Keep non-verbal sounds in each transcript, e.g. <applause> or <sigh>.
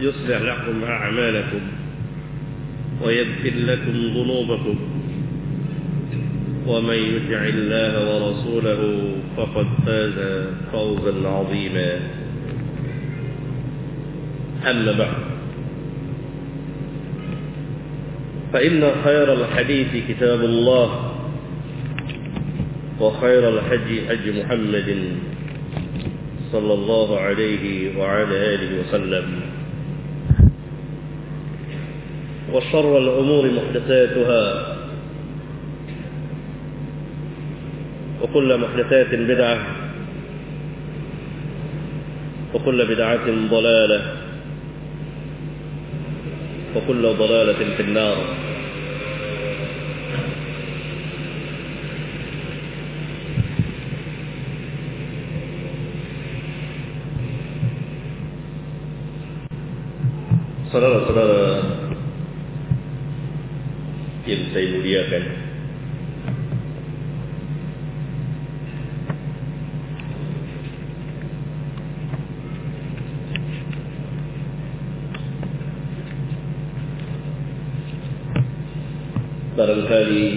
يصلح لكم أعمالكم ويغفر لكم ذنوبكم ومن يطع الله ورسوله فقد فاز فوزا عظيما. أما بعد فإن خير الحديث كتاب الله وخير الحج حج محمد صلى الله عليه وعلى آله وسلم. وشر الأمور محدثاتها. وكل محدثات بدعة. وكل بدعة ضلالة. وكل ضلالة في النار. Saudara-saudara saya muliakan Barangkali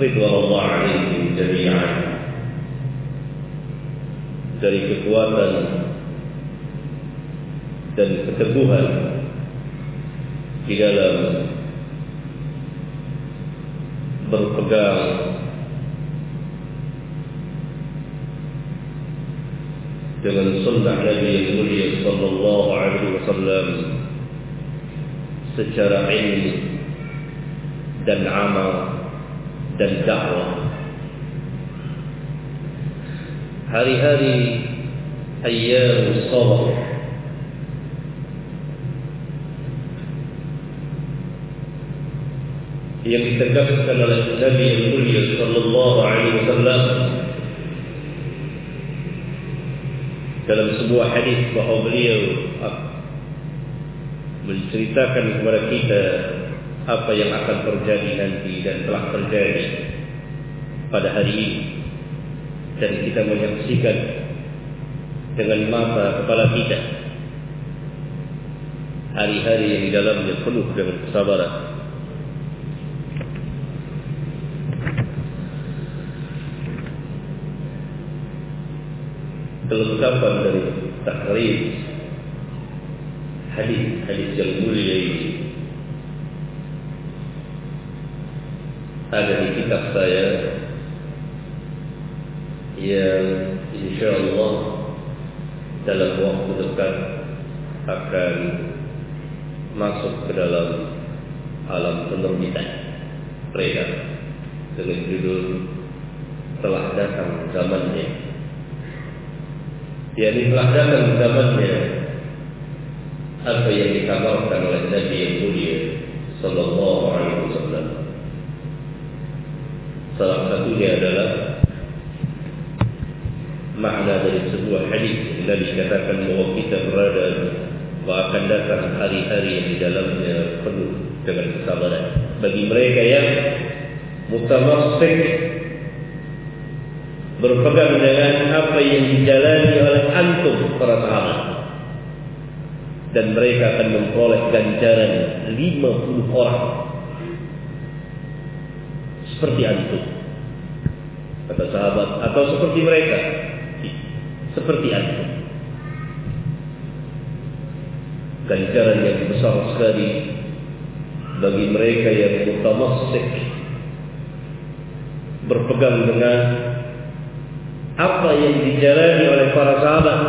ridwan Allah alaihim jami'an. Dari kekuatan dan keteguhan di dalam berpegang dengan sunnah Nabi yang mulia sallallahu alaihi wasallam secara ilmu dan amal dan dakwah. Hari-hari ayyam sabar yang ditegaskan oleh Nabi yang mulia sallallahu alaihi wasallam dalam sebuah hadis bahawa beliau menceritakan kepada kita apa yang akan terjadi nanti dan telah terjadi pada hari ini. Dan kita menyaksikan dengan mata kepala kita hari-hari yang di dalamnya penuh dengan kesabaran. Kelengkapan dari takrif hadis-hadis yang mulia ini ada di kitab saya yang insya Allah dalam waktu dekat akan masuk ke dalam alam penerbitan mereka dengan judul telah datang zamannya yakni telah datang zamannya apa yang dikabarkan oleh Nabi yang mulia sallallahu alaihi wasallam salah satunya adalah makna dari sebuah hadis yang Nabi katakan bahwa kita berada akan datang hari-hari yang di dalamnya penuh dengan kesabaran. Bagi mereka yang mutamassik berpegang dengan apa yang dijalani oleh antum para sahabat. Dan mereka akan memperoleh ganjaran 50 orang. Seperti antum. Kata sahabat atau seperti mereka seperti antum ganjaran yang besar sekali bagi mereka yang mutamassik berpegang dengan apa yang dijalani oleh para sahabat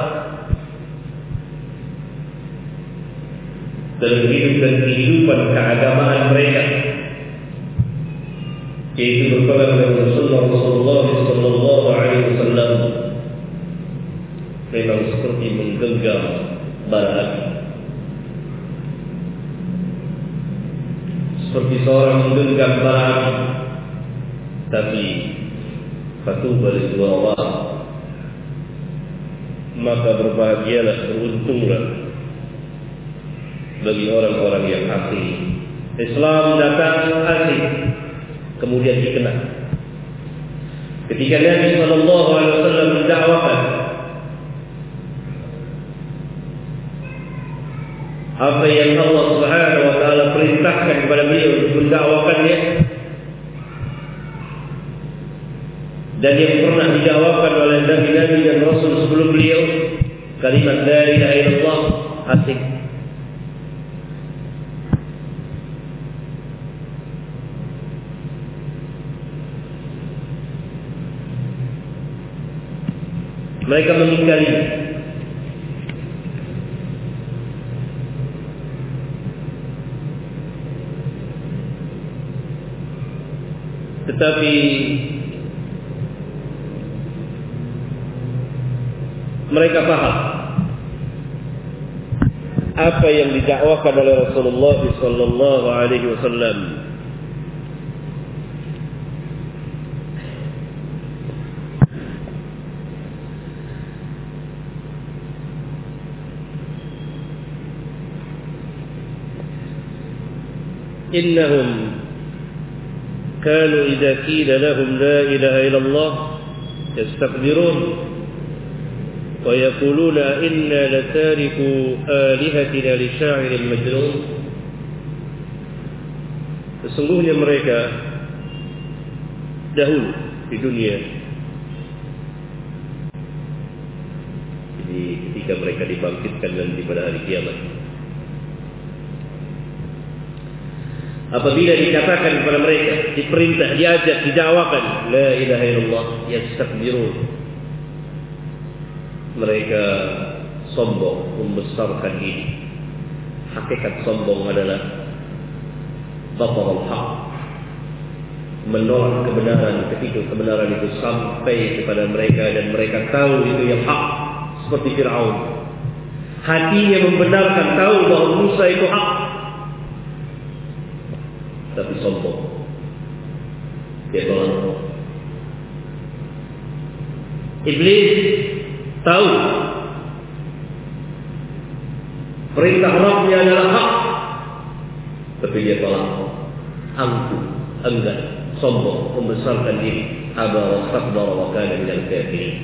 dalam hidup dan kehidupan keagamaan mereka yaitu berpegang dengan Rasulullah Rasulullah Sallallahu Alaihi Wasallam memang seperti menggenggam bara api seperti seorang menggenggam bara api tapi fatuba lidwawah maka berbahagialah beruntunglah bagi orang-orang yang asli Islam datang asli kemudian dikenal. Ketika Nabi sallallahu alaihi wasallam mendakwakan apa yang Allah Subhanahu wa taala perintahkan kepada beliau untuk mendakwakannya dan yang pernah dijawabkan oleh nabi-nabi dan rasul sebelum beliau kalimat la ilaha illallah asik mereka mengingkari Tapi mereka paham apa yang didakwakan oleh Rasulullah sallallahu alaihi wasallam. Innahum كانوا إذا قيل لهم لا إله إلا الله يستقدرون ويقولون إنا لتاركوا آلهتنا لشاعر المجنون فسنقول لأمريكا dahulu di dunia jadi ketika mereka dibangkitkan dan di pada hari kiamat. Apabila dikatakan kepada mereka Diperintah, diajak, didakwakan La ilaha illallah Yastakbirun mereka sombong membesarkan diri. Hakikat sombong adalah batal hak. Menolak kebenaran ketika kebenaran itu sampai kepada mereka dan mereka tahu itu yang hak seperti Firaun. Hatinya membenarkan tahu bahawa Musa itu hak. Iblis tahu perintah Rabbnya adalah hak Tapi dia tolak. Angkuh, enggan, sombong, membesarkan diri. Aba wa sakbar wa kana minal kafirin.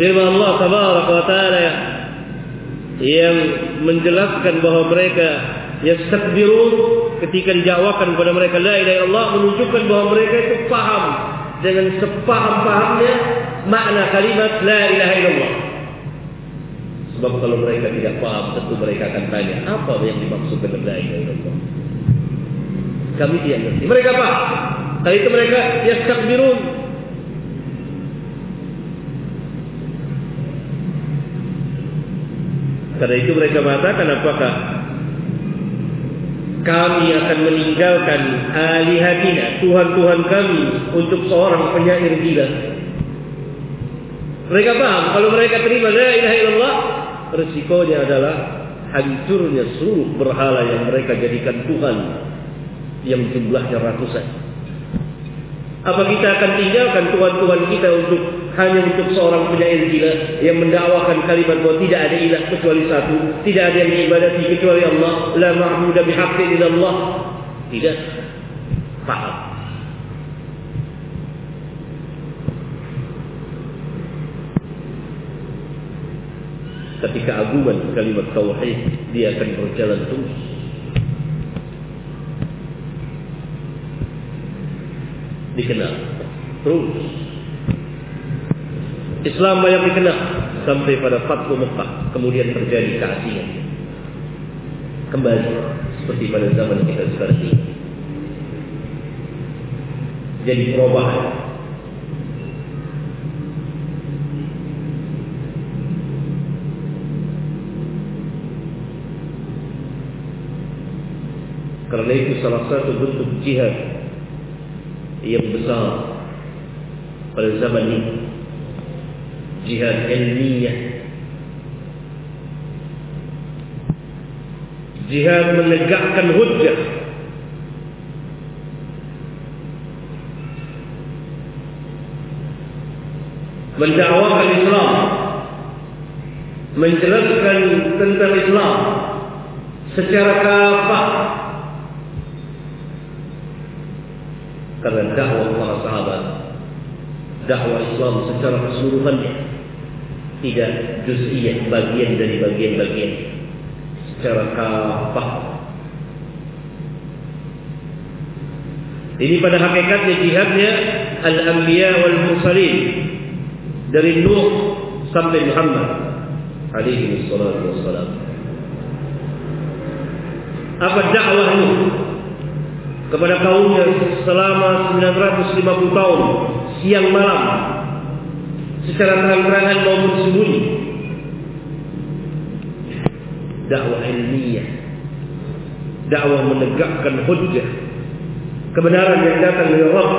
Firman Allah tabaraka wa ta'ala yang menjelaskan bahawa mereka yastakbirun ketika dijawabkan kepada mereka la ilaha illallah menunjukkan bahawa mereka itu paham dengan sepaham-pahamnya makna kalimat la ilaha illallah. Sebab kalau mereka tidak paham tentu mereka akan tanya apa yang dimaksud dengan la ilaha illallah. Kami tidak mengerti. Mereka paham. Kali itu mereka yastakbirun Karena itu mereka mengatakan apakah kami akan meninggalkan alihatina Tuhan-Tuhan kami untuk seorang penyair gila. Mereka paham kalau mereka terima la ilaha illallah resikonya adalah hancurnya seluruh berhala yang mereka jadikan Tuhan yang jumlahnya ratusan. Apa kita akan tinggalkan Tuhan-Tuhan kita untuk hanya untuk seorang penyair gila yang mendakwakan kalimat bahawa tidak ada ilah kecuali satu, tidak ada yang diibadati kecuali Allah, la ma'budu bihaqqin illa Allah. Tidak paham. Ketika aguman kalimat tauhid dia akan berjalan terus. Dikenal terus Islam banyak dikenal sampai pada Fathu Mekah kemudian terjadi keasian kembali seperti pada zaman kita sekarang ini. Jadi perubahan. Karena itu salah satu bentuk jihad yang besar pada zaman ini jihad ilmiah. Jihad menegakkan hujjah. Mendakwakan Islam. Menjelaskan tentang Islam secara kafah. Karena dakwah para sahabat dakwah Islam secara keseluruhannya tidak juz'iyah bagian dari bagian-bagian secara kafah. Ini pada hakikatnya jihadnya al-anbiya wal mursalin dari Nuh sampai Muhammad. Alaihi wassalatu wassalam. Apa dakwah Nuh kepada kaumnya selama 950 tahun siang malam secara terang-terangan maupun sembunyi. Dakwah ilmiah. Dakwah menegakkan hujjah. Kebenaran yang datang dari Allah.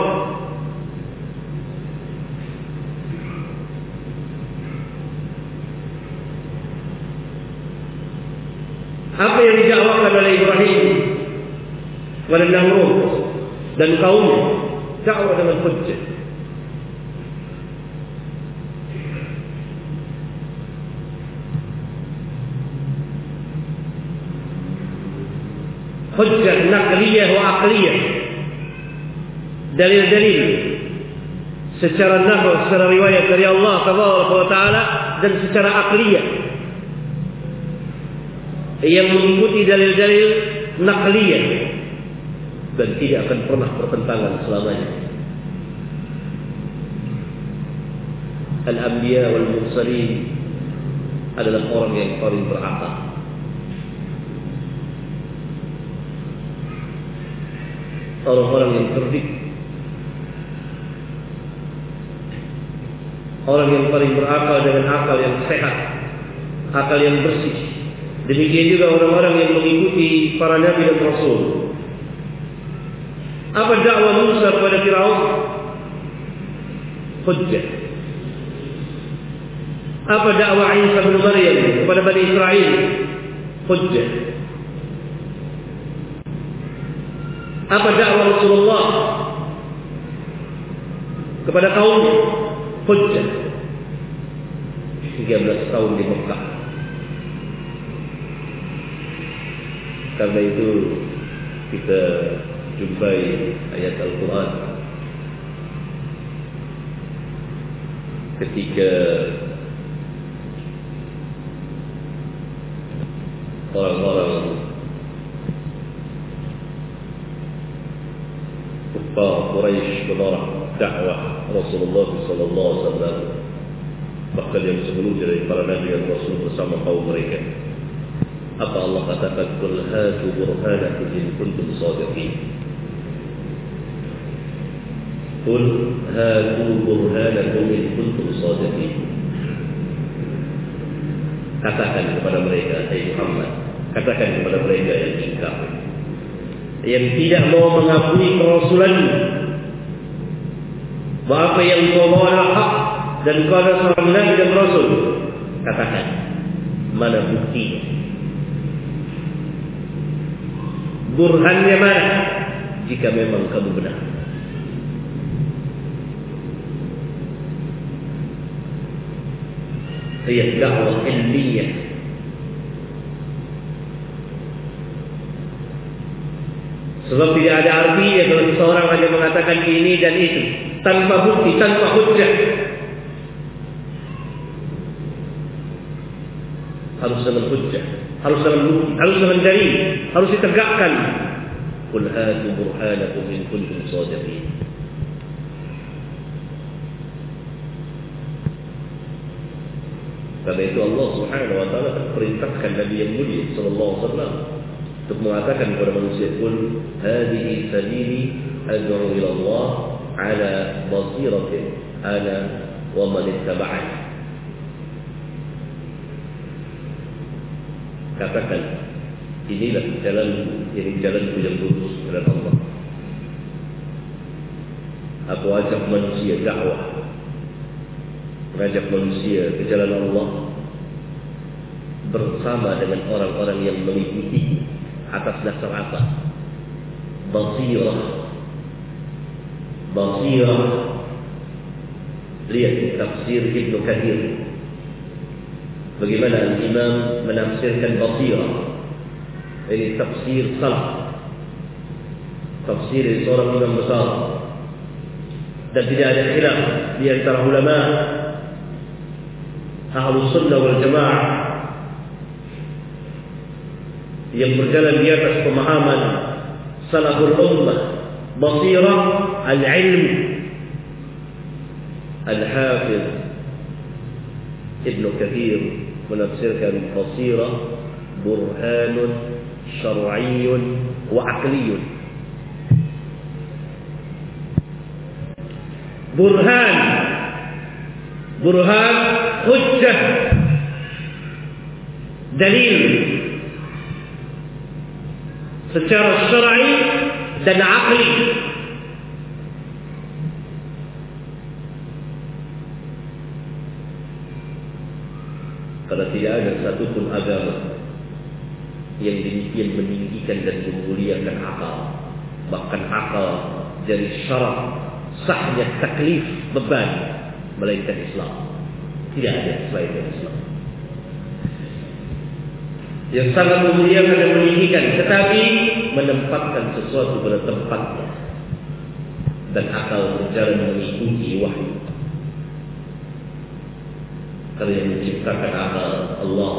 Apa yang dijawabkan oleh Ibrahim kepada Namrud dan kaumnya? Dakwah dengan hujjah. Hujjah naqliyah wa aqliyah dalil-dalil secara nahwu secara riwayat dari Allah taala dan secara aqliyah yang mengikuti dalil-dalil naqliyah dan tidak akan pernah bertentangan selamanya al-anbiya wal mursalin adalah orang yang paling berakal orang-orang yang cerdik orang yang paling berakal dengan akal yang sehat. Akal yang bersih. Demikian juga orang-orang yang mengikuti para nabi dan rasul. Apa dakwah Musa kepada Firaun? Hujjah. Apa dakwah Isa bin Maryam kepada Bani Israel? Hujjah apa dakwah Rasulullah? Kepada kaum hujjah. 13 tahun di Mekah. Karena itu kita jumpai ayat Al-Quran. Ketika orang-orang kufar Quraisy menolak dakwah Rasulullah sallallahu alaihi wasallam bahkan yang sebelumnya dari para nabi dan rasul bersama kaum mereka apa Allah katakan kul hatu burhanakum in kuntum sadiqin kul hatu burhanakum in kuntum sadiqin katakan kepada mereka hai Muhammad katakan kepada mereka yang ingkar yang tidak mau mengakui kerasulan bahawa apa yang kau bawa adalah hak dan kau adalah seorang nabi dan rasul katakan mana bukti burhannya mana jika memang kamu benar هي دعوة علمية Sebab tidak ada artinya kalau seseorang hanya mengatakan ini dan itu Tanpa bukti, tanpa hujah. Harus dengan hujah, harus dengan bukti, harus dengan dalil, harus ditegakkan. Qul hatu burhanakum in kuntum shadiqin. Karena itu Allah Subhanahu wa taala perintahkan Nabi yang mulia sallallahu alaihi wasallam untuk mengatakan kepada manusia pun hadhihi sabili ad'u ila Allah basiratin ana wa man ittaba'ani katakan inilah jalan ini jalan yang lurus kepada Allah aku ajak manusia dakwah mengajak manusia ke jalan Allah bersama dengan orang-orang yang mengikuti atas dasar apa? Basirah. بصيرة. لي تفسير ابن كثير بجمال الإمام من أفسرك البصيرة أي تفسير صلح تفسير صورة من بصارة ده بداية على الخلاف ليأتر علماء أهل الصلة والجماعة يبرجل بيأتس ومحاما صلح الأمة بصيرة al-ilm al-hafiz Ibn Kathir menafsirkan basirah burhanun syar'iyyun wa aqliyyun burhan burhan hujjah dalil secara syar'i dan akli karena tidak ada satupun agama yang demikian meninggikan dan memuliakan akal. Bahkan akal jadi syarat sahnya taklif beban melainkan Islam. Tidak ada selain Islam. Yang sangat memuliakan dan meninggikan tetapi menempatkan sesuatu pada tempatnya. Dan akal berjalan mengikuti wahyu karena yang menciptakan akal Allah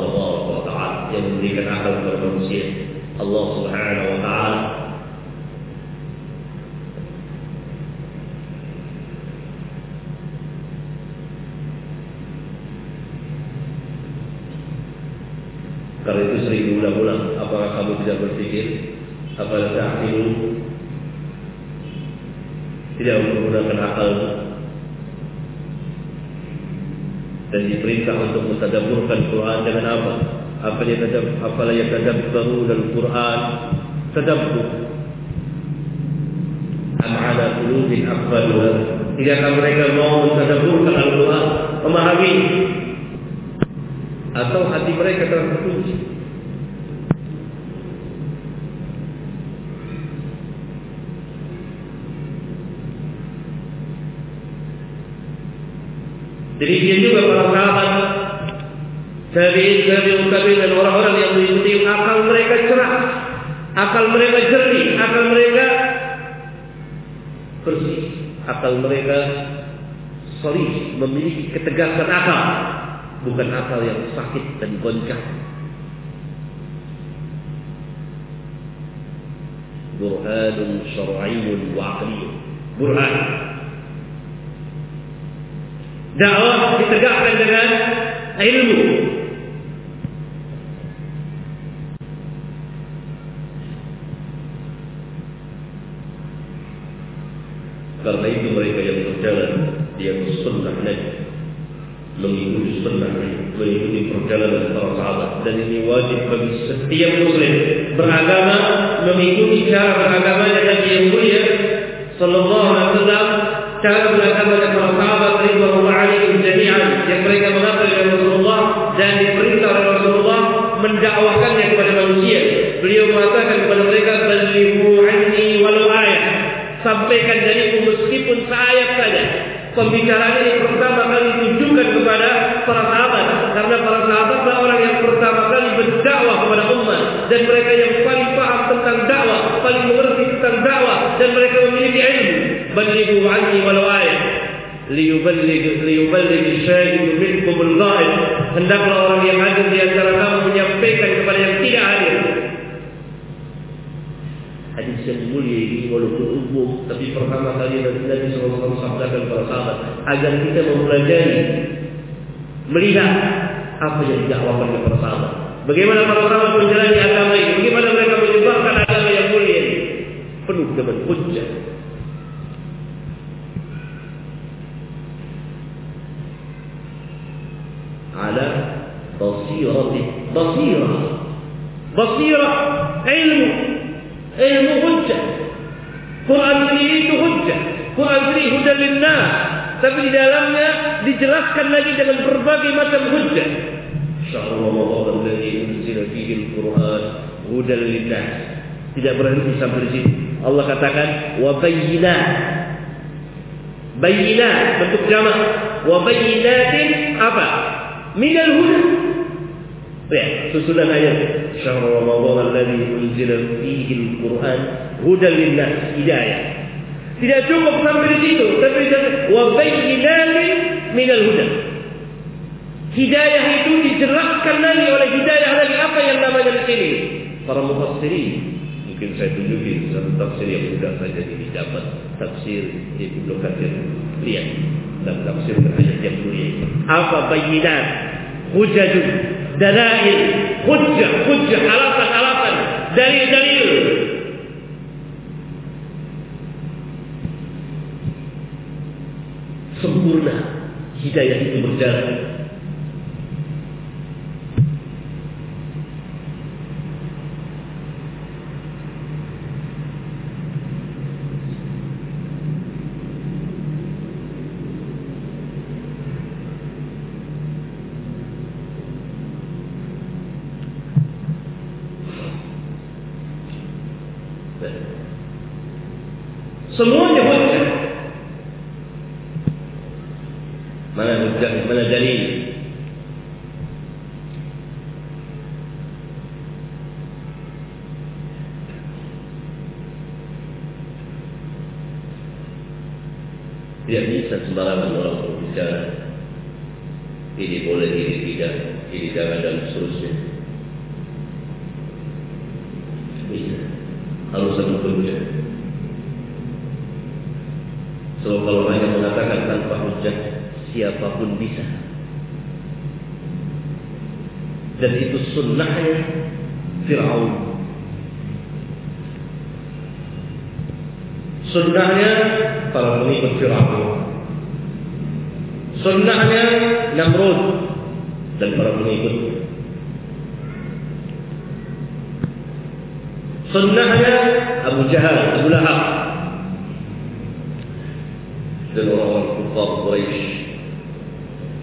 Taala yang memberikan akal kepada manusia Allah Subhanahu Wa Taala. Karena itu sering diulang-ulang Apakah kamu tidak berpikir? Apakah ta'akilu Tidak menggunakan akal Dan diperintah untuk mentadaburkan Quran dengan apa? Apa yang tadab, Apalah yang tadabbaru dalam Quran? Tadabbur Am'ala kulubin akbaluha Tidakkah mereka mau mentadaburkan Al-Quran? Memahami. Atau hati mereka telah terkunci. Dia juga para sahabat Tabi'in, tabi'un, tabi'in dan orang-orang yang mengikuti akal mereka cerah akal mereka jernih, akal mereka bersih, akal mereka solid, memiliki ketegasan akal, bukan akal yang sakit dan goncang. Burhanun syar'iyyun wa. Burhan. Dakwah ditegakkan dengan ilmu. Karena itu mereka yang berjalan di atas sunnah Nabi mengikuti sunnah mengikuti perjalanan para sahabat dan ini wajib bagi setiap muslim beragama mengikuti cara beragamanya Nabi yang mulia sallallahu alaihi wasallam cara beragama para sahabat ridwanullah alaihim jami'an yang mereka mengaku dengan Rasulullah dan diperintah oleh Rasulullah mendakwahkannya kepada manusia beliau mengatakan kepada mereka balighu anni walau ayat sampaikan dariku meskipun seayat saja pembicaraan ini pertama kali ditujukan kepada para sahabat karena para sahabat adalah orang yang pertama kali berdakwah kepada umat dan mereka yang paling paham tentang dakwah, paling mengerti tentang dakwah dan mereka memiliki ilmu. Balighu anni walau ayat liyuballigh liyuballigh syahid minkum al-ghaib. Hendaklah orang yang hadir di antara kamu menyampaikan kepada yang tidak hadir hadis yang mulia ini walaupun umum tapi pertama kali Nabi Nabi SAW sabdakan para sahabat agar kita mempelajari melihat apa yang didakwakan oleh para sahabat bagaimana para sahabat menjalani agama ini bagaimana mereka menyebarkan agama yang mulia ini penuh dengan hujjah basirah basirah basirah ilmu ilmu hujjah. Quran sendiri itu hujjah. Quran sendiri hujjah linnas. Tapi di dalamnya dijelaskan lagi dengan berbagai macam hujjah. Syahrul Ramadan alladhi unzila fihi al-Qur'an hudan linnas. Tidak berhenti sampai di sini. Allah katakan wa bayyinat. Bayyinat bentuk jamak. Wa bayyinatin apa? Minal huda. Ya, susunan ayat syahr Ramadan alladhi unzila fihi al-Qur'an hudan lin-nas hidayah. Tidak cukup sampai di situ, tapi wa bayyinatin minal huda. Hidayah itu dijelaskan lagi oleh hidayah lagi apa yang namanya di sini. Para mufassirin mungkin saya tunjukin satu tafsir yang mudah saja ini dapat tafsir Ibnu Katsir. Lihat dan tafsir terhadap yang mulia. Apa bayyinat? Hujajun dalail hujjah hujjah alasan-alasan dalil-dalil sempurna hidayah itu berjalan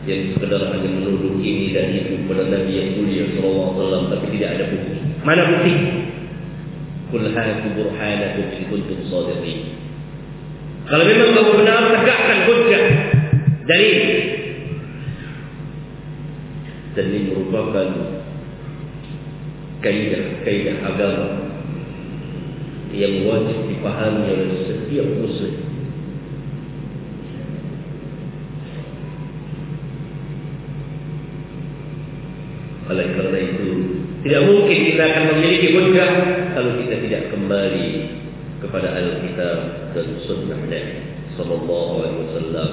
yang sekedar hanya menuduh ini dan itu kepada Nabi yang mulia sallallahu alaihi wasallam tapi tidak ada bukti. Mana bukti? Qul hatu burhanakum in kuntum shadiqin. Kalau memang kamu benar tegakkan hujjah dalil. Dan ini merupakan kaidah kaidah agama yang wajib dipahami oleh setiap muslim. Oleh karena itu, tidak mungkin kita akan memiliki hujah kalau kita tidak kembali kepada Alkitab dan Sunnah Nabi Sallallahu Alaihi Wasallam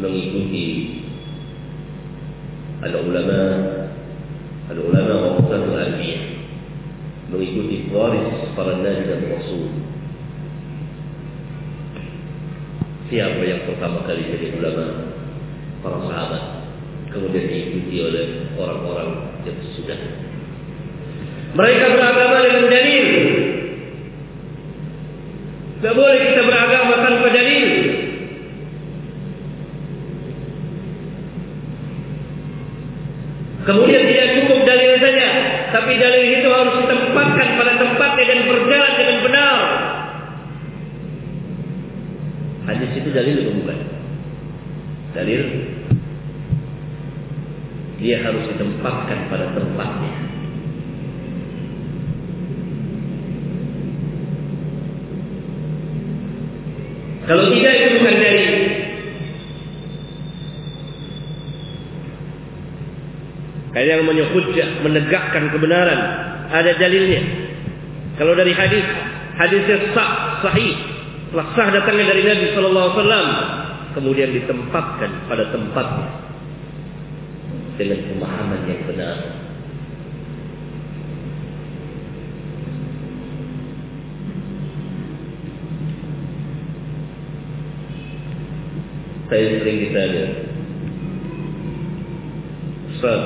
mengikuti al-ulama al-ulama wa al-anbiya mengikuti waris para nabi dan rasul. Siapa yang pertama kali jadi ulama? Para sahabat. Kemudian diikuti oleh orang-orang. Mereka beragama dengan dalil. Tidak boleh kita beragama tanpa dalil. Kemudian tidak cukup dalil saja, tapi dalil itu harus ditempatkan pada tempatnya dan berjalan dengan benar. Hadis itu? Dalil dia harus ditempatkan pada tempatnya. Kalau tidak itu bukan dalil. Yang namanya hujjah, menegakkan kebenaran. Ada dalilnya. Kalau dari hadis, hadisnya sah, sahih. Telah sah datangnya dari Nabi Sallallahu Alaihi Wasallam. Kemudian ditempatkan pada tempatnya. Dengan pemahaman yang benar. Saya sering ditanya, Ustaz,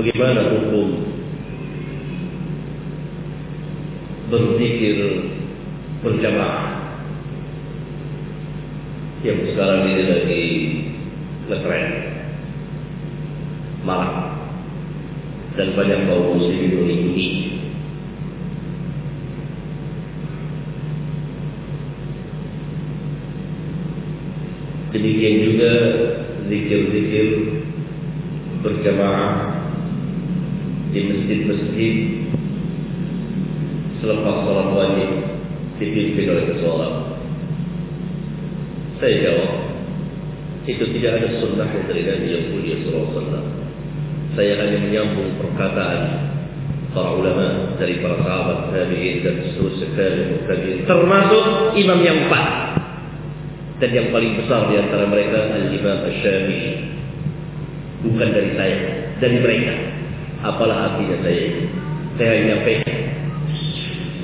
bagaimana hukum berzikir berjamaah? Yang sekarang ini lagi ngetren malah dan banyak kaum muslimin mengikuti demikian juga zikir-zikir berjamaah di masjid-masjid selepas sholat wajib dipimpin oleh seseorang. Saya jawab, itu tidak ada sunnah dari Nabi yang mulia Sallallahu Saya hanya menyambung perkataan para ulama dari para sahabat tabi'in dan seterusnya termasuk imam yang empat dan yang paling besar di antara mereka al-Imam Asy-Syafi'i bukan dari saya dari mereka Apalah artinya saya ini? Saya hanya pengen.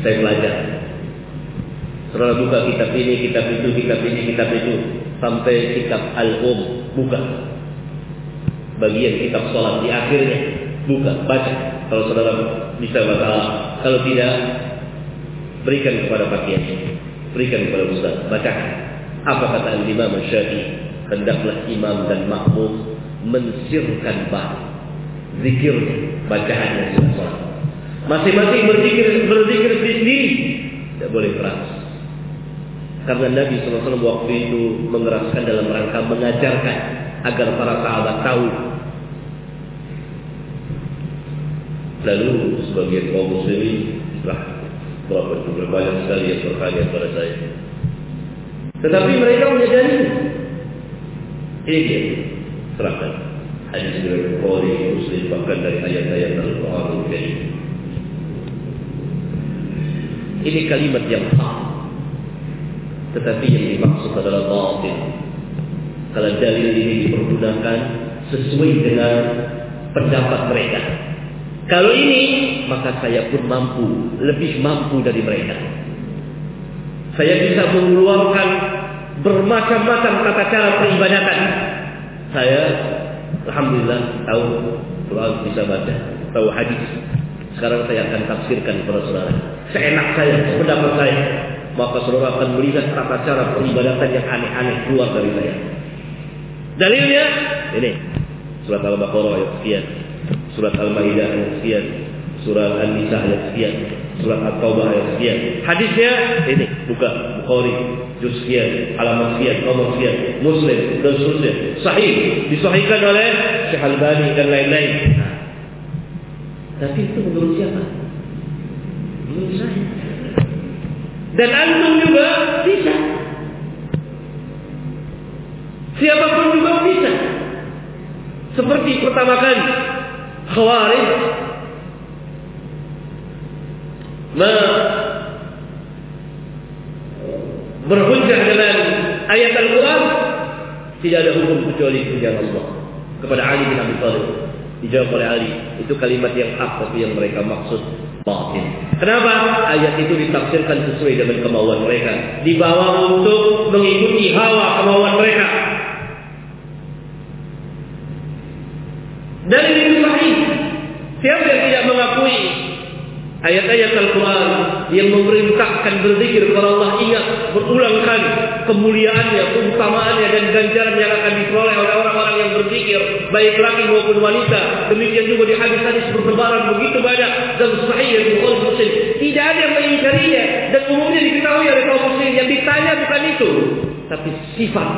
Saya belajar. Setelah buka kitab ini, kitab itu, kitab ini, kitab itu. Sampai kitab Al-Um. Buka. Bagian kitab sholat di akhirnya. Buka, baca. Kalau saudara bisa baca Kalau tidak, berikan kepada pakaian. Berikan kepada Ustaz. Bacakan. Apa kata Imam Syafi'i? Hendaklah imam dan makmum mensirkan bah zikirnya, bacaannya sudah Masing-masing berzikir berzikir sendiri, tidak boleh keras. Karena Nabi SAW waktu itu mengeraskan dalam rangka mengajarkan agar para sahabat tahu. Lalu sebagian kaum muslimin telah berapa jumlah banyak sekali yang bertanya kepada saya. Tetapi mereka menyadari dia serahkan hadis dari Bukhari Muslim bahkan dari ayat-ayat Al-Quran Al-Karim. Ini kalimat yang sah. Tetapi yang dimaksud adalah batin. Kalau dalil ini dipergunakan sesuai dengan pendapat mereka. Kalau ini, maka saya pun mampu, lebih mampu dari mereka. Saya bisa mengeluarkan bermacam-macam tata cara peribadatan. Saya Alhamdulillah tahu Quran bisa baca, tahu hadis. Sekarang saya akan tafsirkan kepada saudara. Seenak saya, pendapat saya. Maka saudara akan melihat tata cara peribadatan yang aneh-aneh keluar dari saya. Dalilnya ini surat Al-Baqarah ayat sekian, surat Al-Maidah ayat sekian, surat An-Nisa ayat sekian, surat At-Taubah ayat sekian. Hadisnya ini buka Bukhari juz sekian, alamat sekian, nomor sekian, Muslim dan seterusnya. Sahih disahihkan oleh Syekh Al-Bani dan lain-lain. Nah, Tapi itu menurut siapa? Menurut saya. Dan antum juga bisa. Siapa pun juga bisa. Seperti pertama kali Khawarij berhujjah dengan ayat Al-Quran tidak ada hukum kecuali hujjah Allah kepada Ali bin Abi Thalib. Dijawab oleh Ali itu kalimat yang hak tapi yang mereka maksud batin. Kenapa? Ayat itu ditafsirkan sesuai dengan kemauan mereka. Dibawa untuk mengikuti hawa kemauan mereka. Dan ini sahih. Siapa yang tidak mengakui ayat-ayat Al-Quran yang memerintahkan berzikir kepada Allah. Ingat berulang kali kemuliaannya, keutamaannya dan ganjaran yang akan diperoleh oleh orang-orang yang berzikir baik laki maupun wanita. Demikian juga di hadis-hadis bertebaran begitu banyak dan sahih yang Bukhari Muslim. Tidak ada yang mengingkarinya. Dan umumnya diketahui oleh kaum muslim yang ditanya bukan itu tapi sifat.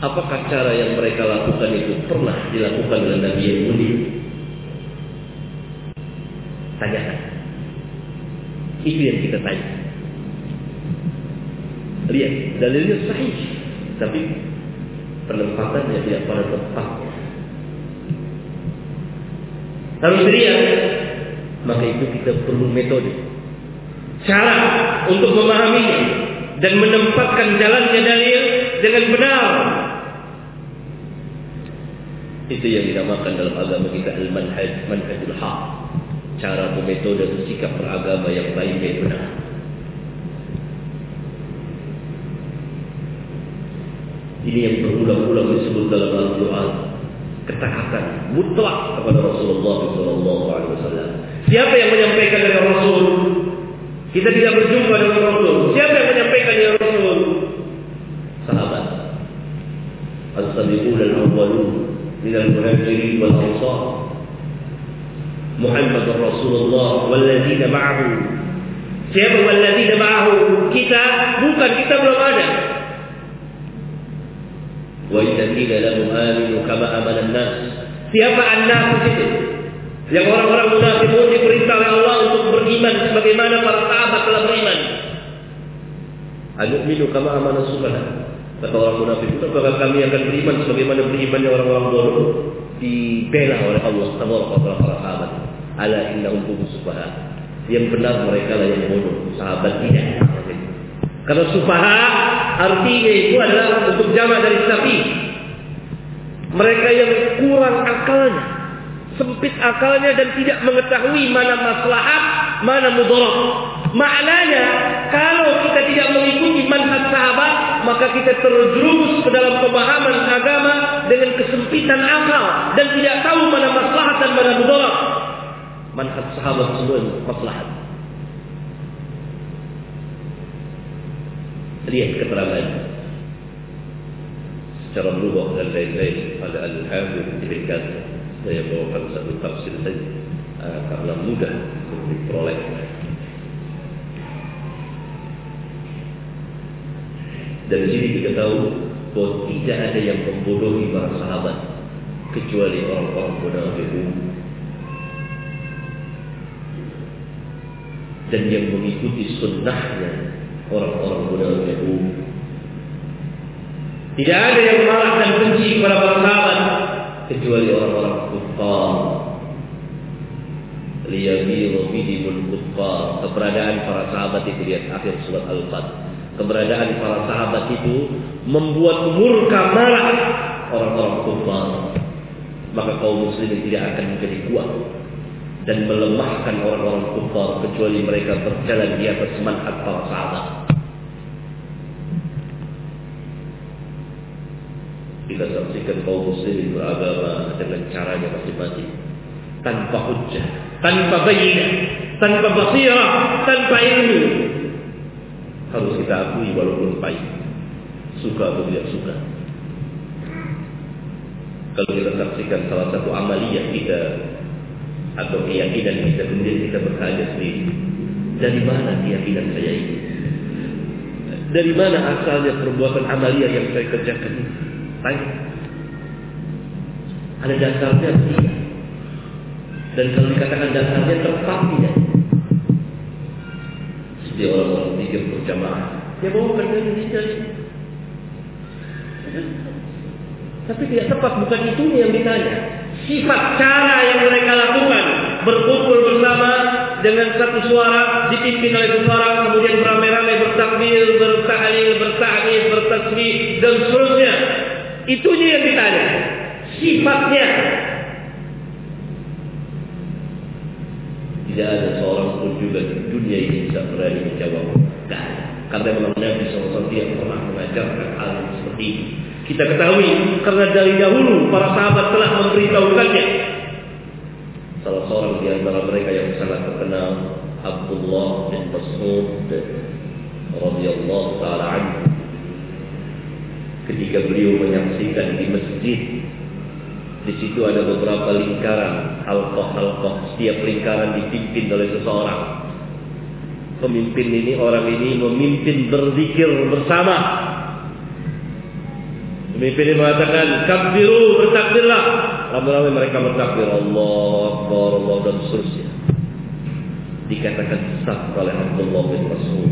Apakah cara yang mereka lakukan itu pernah dilakukan oleh Nabi mulia Tanyakan. Itu yang kita tanya. Lihat, dalilnya sahih. Tapi penempatannya tidak pada tempatnya. Harus lihat. Maka itu kita perlu metode. Cara untuk memahaminya. Dan menempatkan jalannya dalil dengan benar. Itu yang dinamakan dalam agama kita al-manhaj, manhajul haq cara atau metode atau sikap beragama yang baik dan benar. Ini yang berulang-ulang disebut dalam Al-Quran ketakatan mutlak kepada Rasulullah SAW. Siapa yang menyampaikan dari Rasul? Kita tidak berjumpa dengan Rasul. Siapa yang menyampaikan dari Rasul? Sahabat. As-sabiqun al-awwalun minal muhajirin wal ansar Muhammad Rasulullah walladzina ma'ahu. Siapa walladzina ma'ahu? Kita bukan kita belum ada. Wa idza lahum aminu kama amana nas siapa anak itu yang orang-orang munafikun diperintah oleh Allah untuk beriman sebagaimana para sahabat telah beriman. Anu'minu kama amana sunnah. Kata orang munafik itu apakah kami akan beriman sebagaimana berimannya orang-orang bodoh? Dibela oleh Allah tabaraka wa taala para sahabat ala innahum hum sufaha. Yang benar mereka lah yang bodoh sahabat tidak karena sufaha artinya itu adalah untuk jamak dari sapi. Mereka yang kurang akalnya sempit akalnya dan tidak mengetahui mana maslahat mana mudarat maknanya kalau kita tidak mengikuti manhaj sahabat maka kita terjerumus ke dalam pemahaman agama dengan kesempitan akal dan tidak tahu mana maslahat dan mana mudarat manhaj sahabat semua maslahat. Lihat keterangan secara lughah dan lain-lain pada al-hafidh diberikan saya bawakan satu tafsir saja uh, karena mudah untuk diperoleh. Dan sini kita tahu bahwa tidak ada yang membodohi para sahabat kecuali orang-orang munafik dan yang mengikuti sunnahnya orang-orang munafik. Tidak ada yang marah dan benci kepada para sahabat kecuali orang-orang kufar. Liyamiru bihimul kufar. Keberadaan para sahabat itu lihat akhir surat Al-Fat. Keberadaan para sahabat itu membuat murka marah orang-orang kufar. Maka kaum muslimin tidak akan menjadi kuat dan melemahkan orang-orang kufar kecuali mereka berjalan di atas manhaj para sahabat. Kita saksikan kaum muslimin beragama dengan caranya masing-masing. Tanpa hujah, tanpa bayinah, tanpa basirah, tanpa ilmu. Harus kita akui walaupun pahit. Suka atau tidak suka. Kalau kita saksikan salah satu amaliyah kita atau keyakinan kita kemudian kita bertanya sendiri dari mana keyakinan saya ini dari mana asalnya perbuatan amalia yang saya kerjakan ini tanya Ada dasarnya tidak. Dan kalau dikatakan dasarnya tepat tidak. Seperti orang-orang tidur berjamaah. Dia bawa kerja ini dari tapi tidak tepat, bukan itu yang ditanya. Sifat cara yang mereka lakukan. Berkumpul bersama dengan satu suara, dipimpin oleh seseorang, kemudian beramai-ramai bertakbir, bertahlil, bertahmid, bertasbih, dan seterusnya. Itunya yang ditanya. Sifatnya. Tidak ada seorang pun juga di dunia ini bisa berani menjawab. Tidak Karena memang Nabi SAW yang pernah mengajarkan hal seperti itu. Kita ketahui karena dari dahulu para sahabat telah memberitahukannya. Salah seorang di antara mereka yang sangat terkenal Abdullah bin Mas'ud radhiyallahu taala anhu. Ketika beliau menyaksikan di masjid di situ ada beberapa lingkaran halqah-halqah. Setiap lingkaran dipimpin oleh seseorang. Pemimpin ini orang ini memimpin berzikir bersama Pemimpin ini mengatakan, kabbiru, bertakbirlah. Ramai-ramai mereka bertakbir, Allah Akbar, Allah dan seterusnya. Dikatakan sesat oleh Abdullah bin Mas'ud.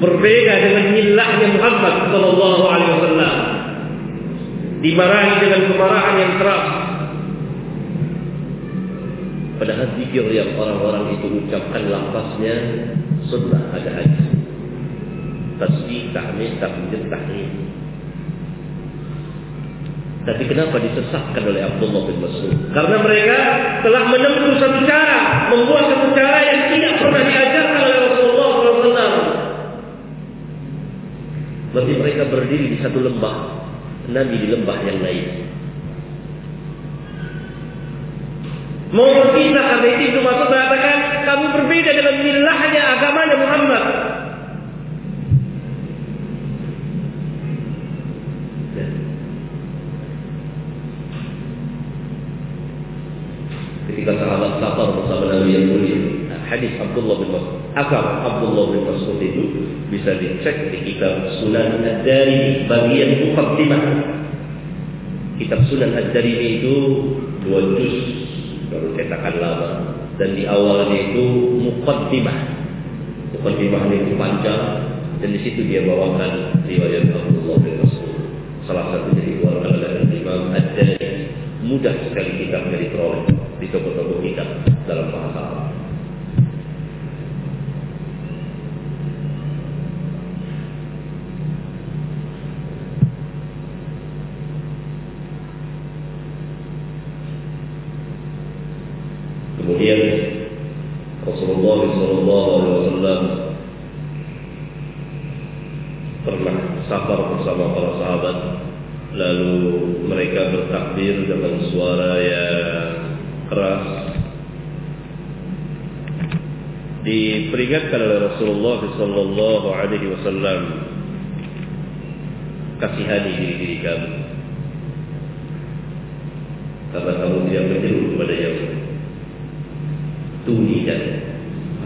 Berbeda dengan milahnya Muhammad sallallahu alaihi wasallam. Dimarahi dengan kemarahan yang keras. Padahal zikir yang orang-orang itu ucapkan lafaznya sunnah ada hadis. Tasbih, tahmid, takbir, tahmid. Tapi kenapa disesatkan oleh Abdullah bin Mas'ud? Karena mereka telah menempuh satu cara, membuat satu cara yang tidak pernah diajarkan oleh Rasulullah SAW. Berarti mereka berdiri di satu lembah, Nabi di lembah yang lain. Mau berpisah karena itu masuk mengatakan kamu berbeda dengan milahnya agamanya Muhammad. ketika sahabat safar bersama Nabi yang mulia. Nah, hadis Akal Abdullah bin Mas'ud itu bisa dicek di kitab Sunan Ad-Dari bagian muqaddimah. Kitab Sunan Ad-Dari itu dua juz baru cetakan lama dan di awalnya itu muqaddimah. Muqaddimah itu panjang dan di situ dia bawakan riwayat Abdullah bin Mas'ud. Salah satunya dikeluarkan oleh Imam Ad-Dari. Mudah sekali kita menjadi peroleh di toko-toko kita dalam bahasa Arab. Kemudian Rasulullah SAW pernah safar bersama para sahabat lalu mereka bertakbir dengan suara yang keras. Diperingatkan oleh Rasulullah sallallahu alaihi wasallam kasihani diri diri kamu. Karena kamu tidak menyeru kepada yang tuni dan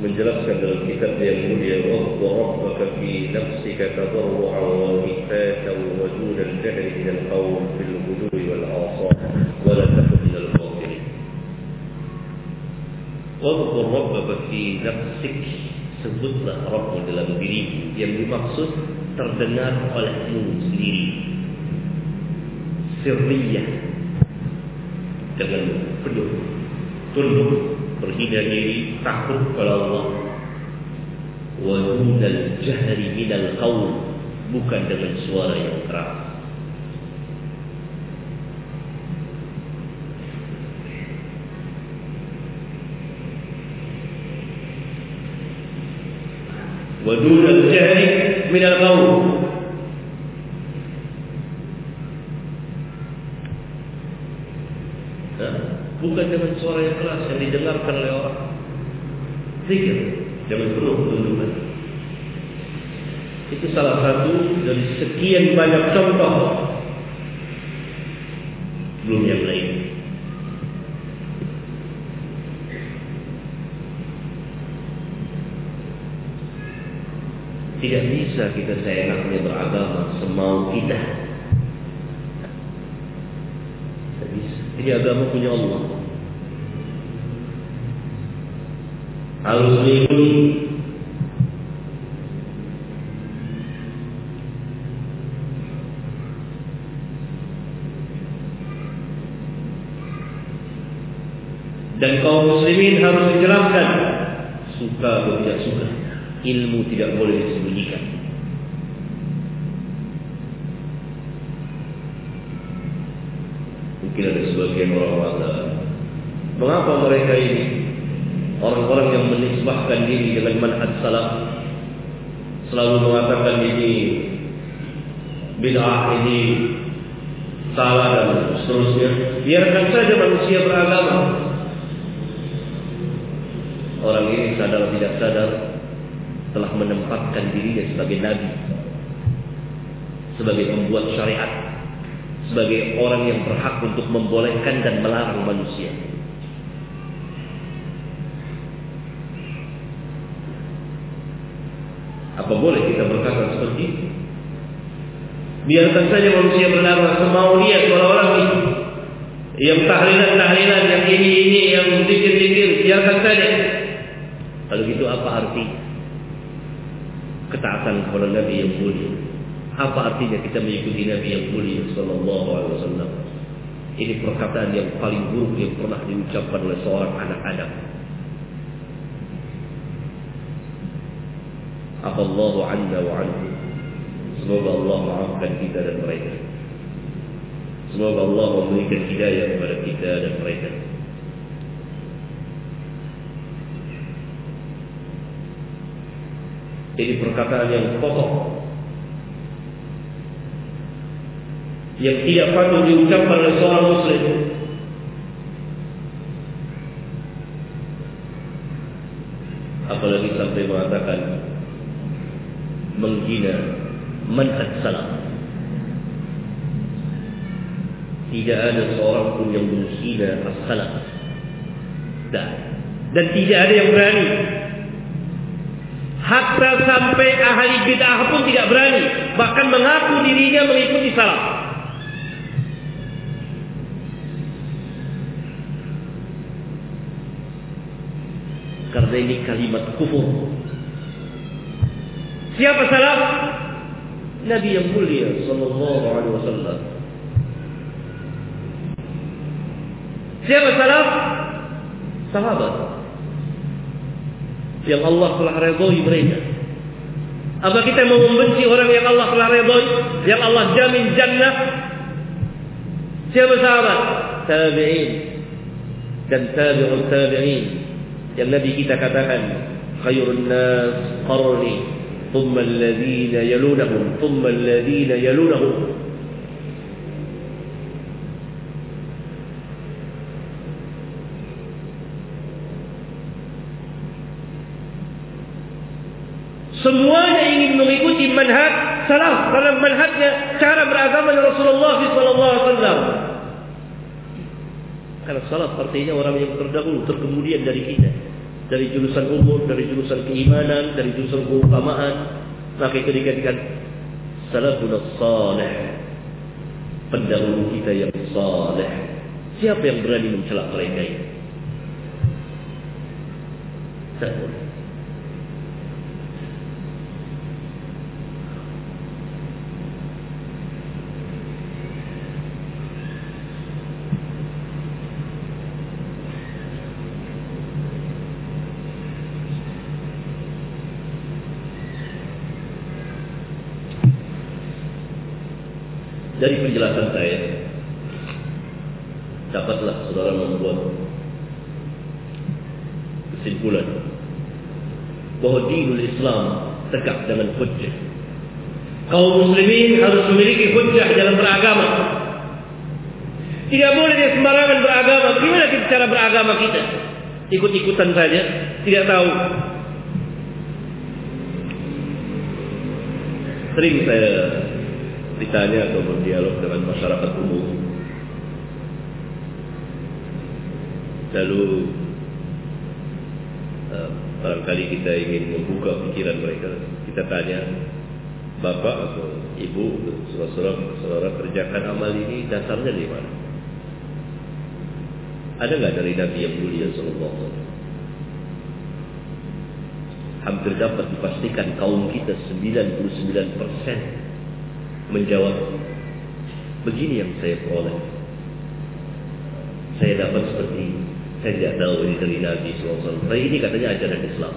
menjelaskan dalam kitab yang mulia Rabbu rabbaka fi nafsika tadarru'a wa khifatan wa duna al-jahri min al-qawl bil ghudwi wal asal wa la min Rabbu rabbaka fi nafsik sebutlah dalam dirimu yang dimaksud terdengar olehmu sendiri. Sirriyah dengan penuh tunduk berhina diri takut kepada Allah wa dunal jahri minal qaul bukan dengan suara yang keras wa dunal jahri minal qaul Bukan dengan suara yang keras didengarkan oleh orang. Zikir dengan penuh ketundukan. Itu salah satu dari sekian banyak contoh. Belum yang lain. Tidak bisa kita seenaknya beragama semau kita. Ini agama punya Allah. Harus mengikuti dan kaum muslimin harus dijelaskan suka atau tidak suka ilmu tidak boleh disembunyikan. Mungkin ada sebagian orang mengatakan, mengapa mereka ini orang-orang yang menisbahkan diri dengan manhaj salaf selalu mengatakan ini bid'ah ini salah dan seterusnya. Biarkan saja manusia beragama. Orang ini sadar tidak sadar telah menempatkan dirinya sebagai nabi, sebagai pembuat syariat, sebagai orang yang berhak untuk membolehkan dan melarang manusia. Apa boleh kita berkata seperti itu? Biarkan saja manusia berlarang semau dia seolah-olah itu. Yang tahlilan-tahlilan, yang ini-ini, yang dikir-dikir, biarkan saja. Kalau gitu apa artinya? ketaatan kepada Nabi yang mulia. Apa artinya kita mengikuti Nabi yang mulia sallallahu alaihi wasallam? Ini perkataan yang paling buruk yang pernah diucapkan oleh seorang anak Adam. Afallahu anna wa anhu. Semoga Allah maafkan kita dan mereka. Semoga Allah memberikan hidayah kepada kita dan mereka. Ini perkataan yang kotor. Yang tidak patut diucapkan oleh seorang muslim. Apalagi sampai mengatakan menghina manhaj salaf. Tidak ada seorang pun yang menghina as-salaf. Dan tidak ada yang berani Hatta sampai ahli bid'ah pun tidak berani. Bahkan mengaku dirinya mengikuti salaf. Karena ini kalimat kufur. Siapa salaf? Nabi yang mulia sallallahu alaihi. Siapa salaf? Sahabat yang Allah telah redhoi mereka. Apa kita mau membenci orang yang Allah telah redhoi, yang Allah jamin jannah? Siapa sahabat? Tabi'in dan tabi'un tabi'in. Yang Nabi kita katakan, khairun nas qarni, thumma alladhina yalunahum, thumma alladhina yalunahum. Manhaj salaf dalam manhajnya cara beragama Rasulullah SAW. Karena salaf artinya orang yang terdahulu, terkemudian dari kita. Dari jurusan umur, dari jurusan keimanan, dari jurusan keutamaan. Maka itu dikatakan salafun salih. Pendahulu kita yang salih. Siapa yang berani mencela mereka ini? Tak boleh. Dari penjelasan saya Dapatlah saudara membuat Kesimpulan Bahawa dinul Islam Tegak dengan hujjah Kaum muslimin harus memiliki hujjah dalam beragama Tidak boleh dia sembarangan beragama. Bagaimana kita cara beragama kita? Ikut-ikutan saja, tidak tahu. Sering saya ditanya atau berdialog dengan masyarakat umum. Lalu uh, barangkali kita ingin membuka pikiran mereka, kita tanya, bapak atau ibu, saudara, saudara kerjakan amal ini dasarnya di mana? Ada nggak dari Nabi yang mulia Wasallam? Hampir dapat dipastikan kaum kita 99% menjawab begini yang saya peroleh. Saya dapat seperti. Saya tidak tahu ini dari Nabi SAW. Tapi ini katanya ajaran Islam.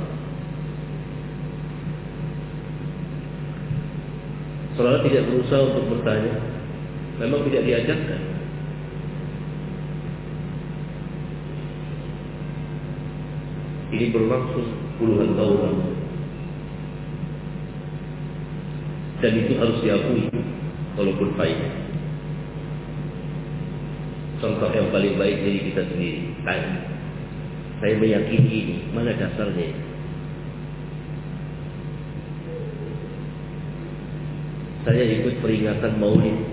Saudara tidak berusaha untuk bertanya. Memang tidak diajarkan. Ini berlangsung puluhan tahun Dan itu harus diakui walaupun baik. Contoh yang paling baik dari kita sendiri. Tanya. Saya meyakini ini. Mana dasarnya? Saya ikut peringatan maulid.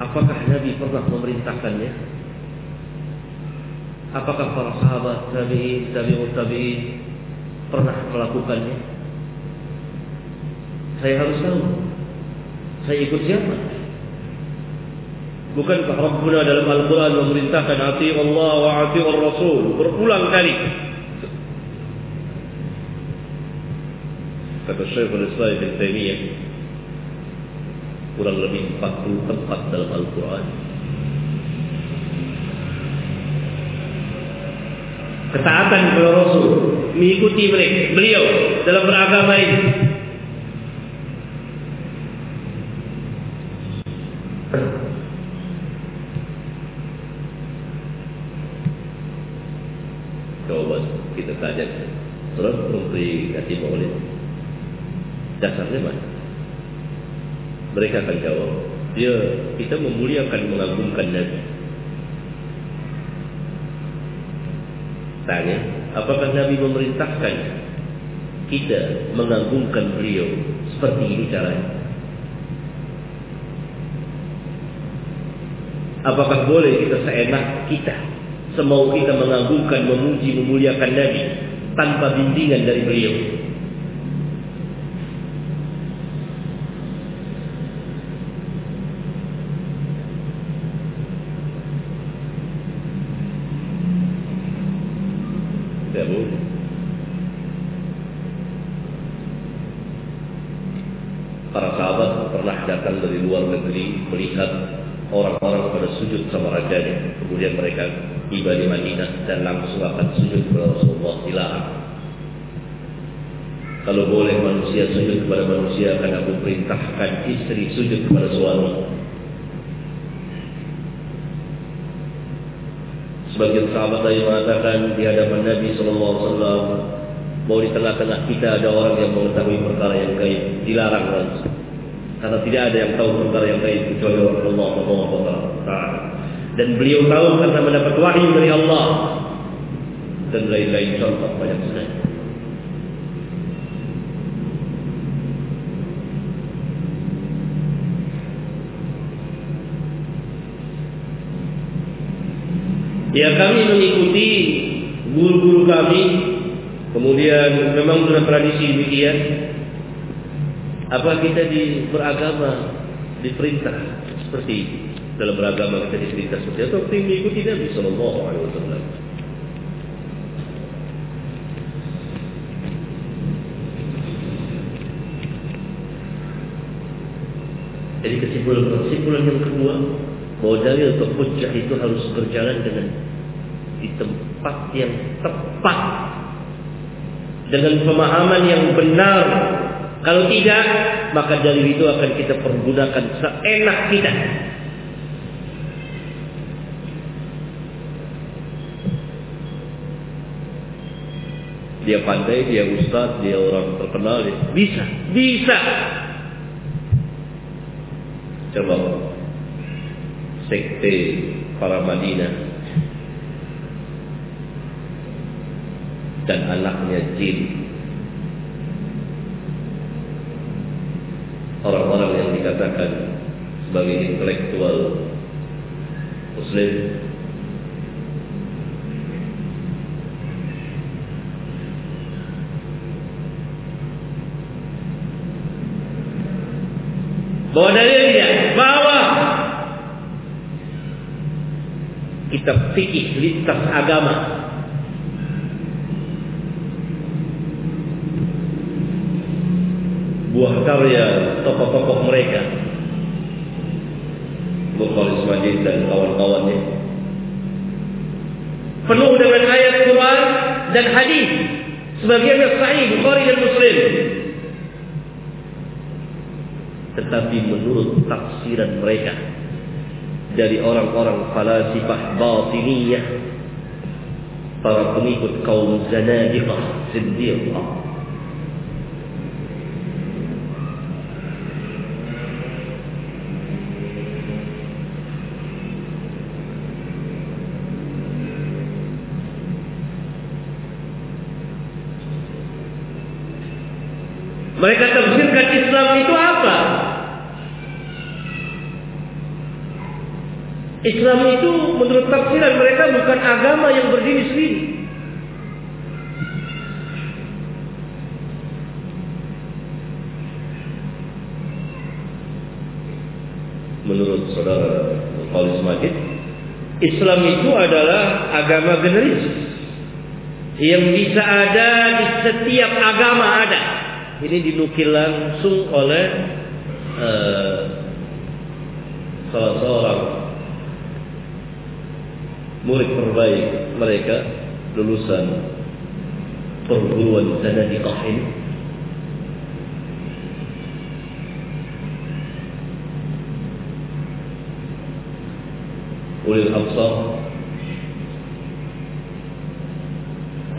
Apakah Nabi pernah memerintahkannya? Apakah para sahabat Nabi, tabi'ut tabi'in pernah melakukannya? Saya harus tahu. Saya ikut siapa? Bukankah Rabbuna dalam Al-Quran memerintahkan hati Allah wa hati Rasul berulang kali? Kata Syekh Al-Islam Ibn Taymiyah kurang lebih 40 tempat dalam Al-Quran ketaatan kepada Rasul mengikuti mereka beliau dalam beragama ini Coba kita tanya Terus Menteri Kasih Maulid Dasarnya mana? Mereka akan jawab Ya kita memuliakan mengagumkan Nabi. Tanya Apakah Nabi memerintahkan Kita mengagumkan beliau? Seperti ini caranya. Apakah boleh kita seenak kita Semau kita mengagungkan, memuji, memuliakan Nabi Tanpa bimbingan dari beliau istri sujud kepada suami. Sebagian sahabat tadi mengatakan di hadapan Nabi Sallallahu Alaihi Wasallam bahwa di tengah-tengah kita ada orang yang mengetahui perkara yang gaib dilarang langsung. Karena tidak ada yang tahu perkara yang gaib kecuali Allah Subhanahu Dan beliau tahu karena mendapat wahyu dari Allah dan lain-lain contoh banyak sekali. Ya kami mengikuti guru-guru kami Kemudian memang sudah tradisi demikian apa kita di beragama diperintah seperti itu? Dalam beragama kita diperintah seperti itu atau mengikuti Nabi Sallallahu Alaihi Wasallam? Jadi kesimpulan-kesimpulan yang kedua bahwa dalil atau hujjah itu harus berjalan dengan di tempat yang tepat dengan pemahaman yang benar kalau tidak, maka dalil itu akan kita pergunakan seenak kita. Dia pandai, dia ustaz, dia orang terkenal, dia bisa, bisa. Coba sekte para Madinah. Dan anaknya jin. Orang-orang yang dikatakan sebagai intelektual muslim kitab fikih lintas agama. Buah karya tokoh-tokoh mereka. Bukhari Majid dan kawan-kawannya. Penuh dengan ayat Quran dan hadis. Sebagian yang sahih Bukhari dan Muslim. Tetapi menurut tafsiran mereka dari orang-orang falasifah batiniyah para pengikut kaum zanadiqah siddiqah Islam itu menurut tafsiran mereka bukan agama yang berdiri sendiri. Menurut saudara Khalis Majid, Islam itu adalah agama generis yang bisa ada di setiap agama ada. Ini dinukil langsung oleh uh, salah seorang murid terbaik mereka lulusan perguruan Zanadiqah ini ulil absar.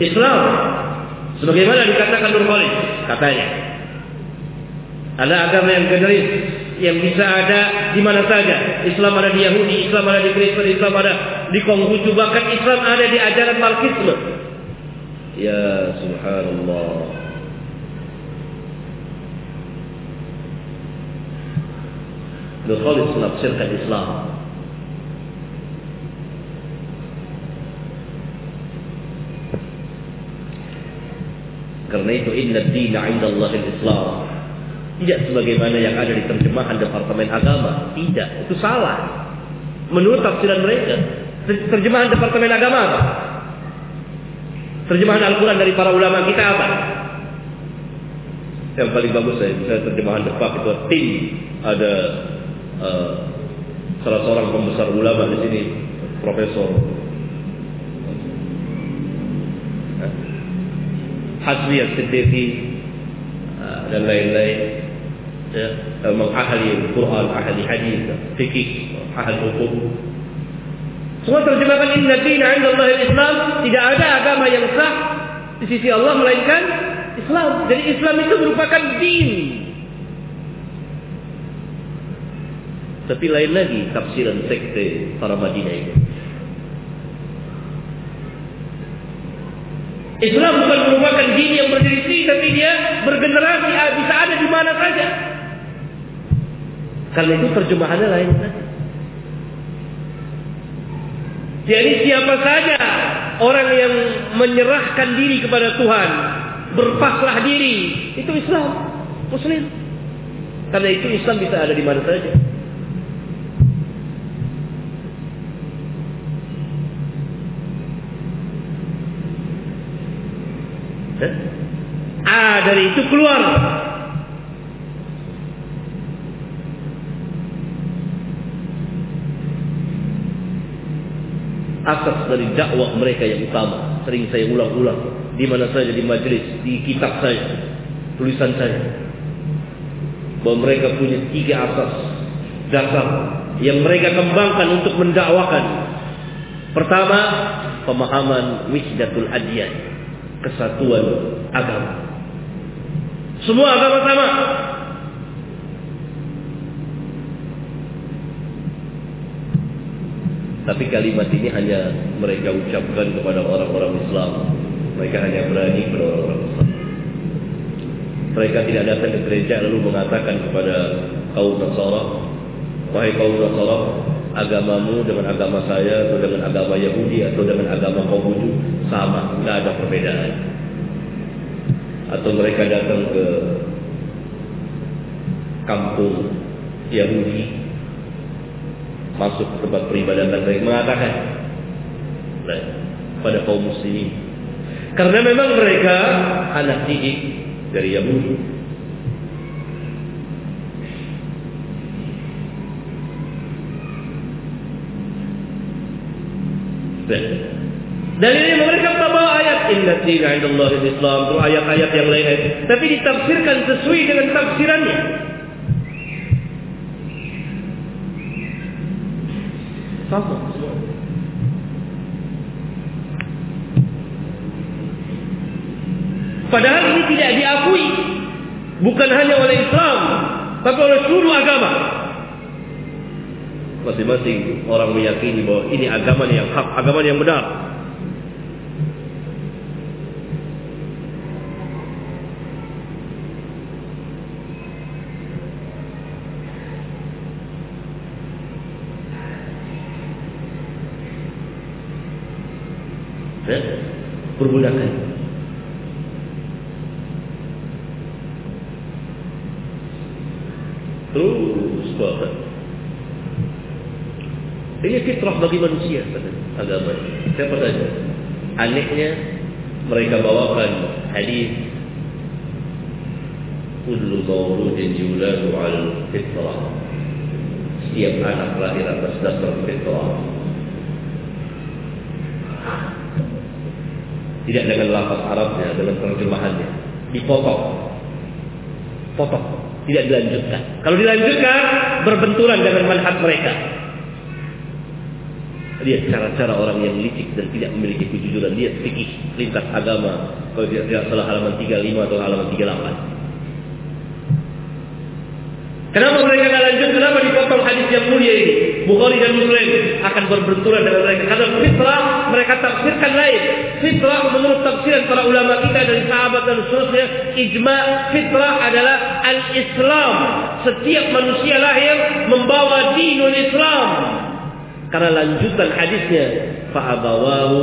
Islam. Sebagaimana dikatakan Nur Khalid katanya. Ada agama yang generis yang bisa ada di mana saja. Islam ada di Yahudi, Islam ada di Kristen, Islam ada di Konghucu, bahkan Islam ada di ajaran Marxisme. Ya subhanallah. Nurkhalis menafsirkan Islam. Karena itu inna dina inda Allah Islam. Tidak sebagaimana yang ada di terjemahan Departemen Agama. Tidak, itu salah. Menurut tafsiran mereka, terjemahan Departemen Agama apa? Terjemahan Al-Quran dari para ulama kita apa? Yang paling bagus saya, misalnya terjemahan Depak itu tim ada uh, salah seorang pembesar ulama di sini, Profesor Hasbi Al-Siddiqi uh, dan lain-lain ya, memang ahli Quran, ahli hadis, fikih, ahli hukum. Semua terjemahkan inna dina inda Allah Islam tidak ada agama yang sah di sisi Allah melainkan Islam. Jadi Islam itu merupakan din. Tapi lain lagi tafsiran sekte para Madinah itu. Islam bukan merupakan din yang berdiri tapi dia bergenerasi, bisa ada di mana saja. Karena itu terjemahannya lain saja. Jadi siapa saja orang yang menyerahkan diri kepada Tuhan, berpasrah diri, itu Islam, Muslim. Karena itu Islam bisa ada di mana saja. Ah dari itu keluar asas dari dakwah mereka yang utama. Sering saya ulang-ulang di mana saja di majelis, di kitab saya, tulisan saya. Bahwa mereka punya tiga asas dasar yang mereka kembangkan untuk mendakwakan. Pertama, pemahaman wisdatul adiyah, kesatuan agama. Semua agama sama, Tapi kalimat ini hanya mereka ucapkan kepada orang-orang Islam. Mereka hanya berani kepada orang-orang Islam. Mereka tidak datang ke gereja lalu mengatakan kepada kaum Nasara, Wahai kaum Nasara, agamamu dengan agama saya atau dengan agama Yahudi atau dengan agama Budu sama, tidak ada perbedaan. Atau mereka datang ke kampung Yahudi masuk ke tempat peribadatan mereka mengatakan nah, pada kaum muslimin. Karena memang mereka anak didik dari Yahudi. Dan ini mereka membawa ayat Inna dina indallah Islam Itu ayat-ayat yang lain. Tapi ditafsirkan sesuai dengan tafsirannya Sama Padahal ini tidak diakui. Bukan hanya oleh Islam Tapi oleh seluruh agama. Masing-masing orang meyakini bahwa ini agama yang hak Agama yang benar perbudakan. Terus bahkan. Ini fitrah bagi manusia agama. Siapa saja. Anehnya mereka bawakan hadis kullu mawludin yuladu al fitrah. Setiap anak lahir atas dasar fitrah. Tidak dengan lafaz Arabnya, dengan terjemahannya. Dipotong. Potong. Tidak dilanjutkan. Kalau dilanjutkan, berbenturan dengan manhaj mereka. Lihat cara-cara orang yang licik dan tidak memiliki kejujuran. Lihat fikih lintas agama. Kalau tidak salah halaman 35 atau halaman 38. Kenapa mereka tidak lanjut? Kenapa dipotong hadis yang mulia ini? Bukhari dan Muslim akan berbenturan dengan mereka. Karena fitrah mereka tafsirkan lain. Fitrah menurut tafsiran para ulama kita dari sahabat dan seterusnya. Ijma fitrah adalah al-Islam. Setiap manusia lahir membawa dinul Islam. Karena lanjutan hadisnya. Fa'abawahu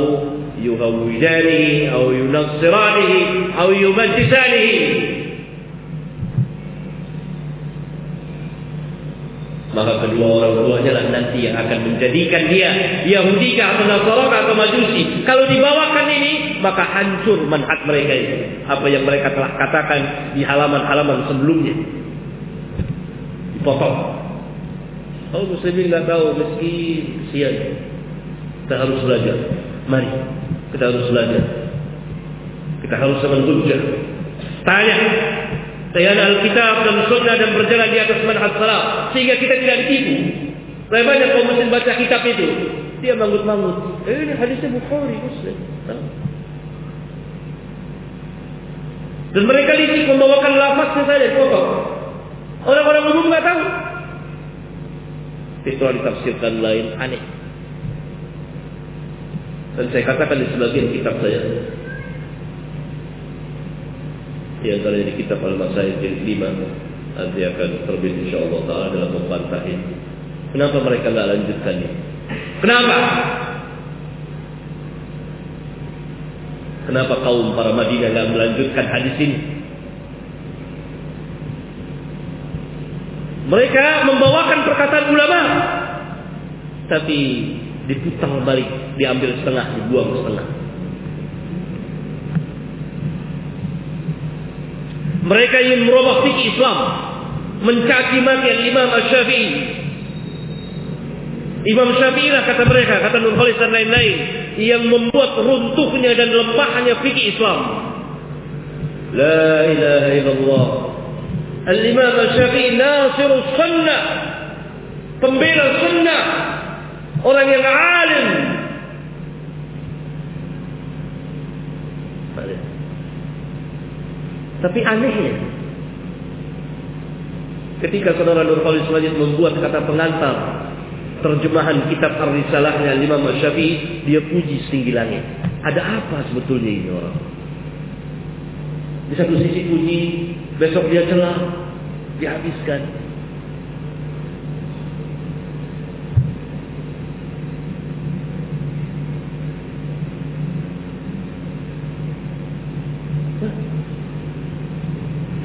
yuhawidanihi atau yunassiranihi atau yumajisanihi. Maka kedua orang tuanya lah nanti yang akan menjadikan dia Yahudi atau Nasara atau Majusi. Kalau dibawakan ini, maka hancur manhaj mereka itu. Apa yang mereka telah katakan di halaman-halaman sebelumnya. Dipotong. Oh muslimin nggak tahu meski sian. Kita harus belajar. Mari kita harus belajar. Kita harus menghujah. Tanya Sayana Alkitab dan Sunnah dan berjalan di atas manhaj salaf sehingga kita tidak ditipu. Berapa banyak kaum muslim baca kitab itu, dia manggut-manggut. Eh, ini hadisnya Bukhari, Muslim. Dan mereka licik membawakan lafaznya saja pokok. Orang-orang umum nggak tahu. Itu ditafsirkan lain aneh. Dan saya katakan di sebagian kitab saya, di antara di kitab Al-Masail jilid 5 nanti akan terbit insyaallah taala dalam membantah ini. Kenapa mereka enggak lanjutkannya? Kenapa? Kenapa kaum para Madinah enggak melanjutkan hadis ini? Mereka membawakan perkataan ulama tapi diputar balik, diambil setengah, dibuang setengah. Mereka ingin merubah fikih Islam, mencaci maki Imam Syafi'i. Imam Syafi'i lah kata mereka, kata Nur Khalis dan lain-lain, yang membuat runtuhnya dan lemahnya fikih Islam. La ilaha illallah. Al-Imam Syafi'i nasirus sunnah. Pembela sunnah. Orang yang alim. Tapi anehnya, ketika saudara Nur Khalis Majid membuat kata pengantar terjemahan kitab Ar-Risalahnya Imam Syafi'i, dia puji setinggi langit. Ada apa sebetulnya ini orang? Di satu sisi puji, besok dia celah, dihabiskan.